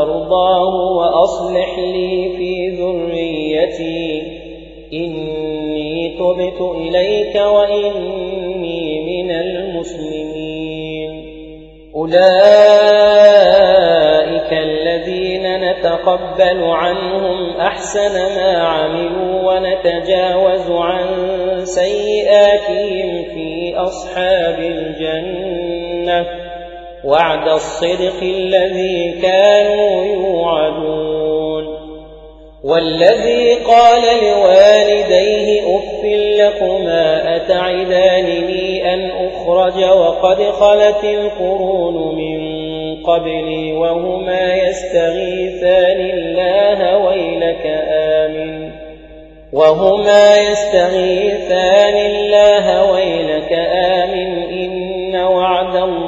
ترضاه وأصلح لي في ذريتي. إني تبت إليك وإني من المسلمين. أولئك الذين نتقبل عنهم أحسن ما عملوا ونتجاوز عن سيئاتهم في أصحاب الجنة. وعد الصدق الذي كانوا يوعدون. والذي قال لوالديه أف لكما أتعدانني أن أخرج وقد خلت القرون من قبلي وهما يستغيثان الله ويلك آمن. وهما يستغيثان الله ويلك آمن.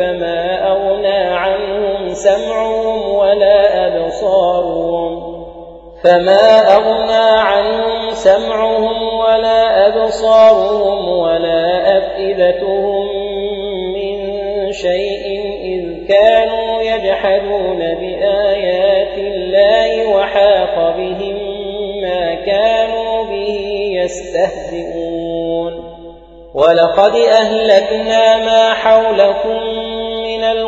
فما أغنى عنهم سمعهم ولا أبصارهم. فما أغنى عنهم سمعهم ولا أبصارهم ولا أفئدتهم من شيء إذ كانوا يجحدون بآيات الله وحاق بهم ما كانوا به يستهزئون. ولقد أهلكنا ما حولكم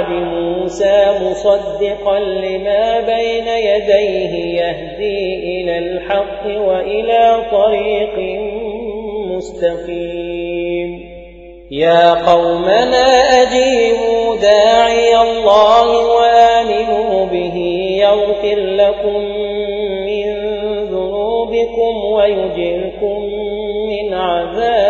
بعد موسى مصدقا لما بين يديه يهدي إلى الحق وإلى طريق مستقيم. يا قومنا أجيبوا داعي الله وآمنوا به يغفر لكم من ذنوبكم ويجركم من عذاب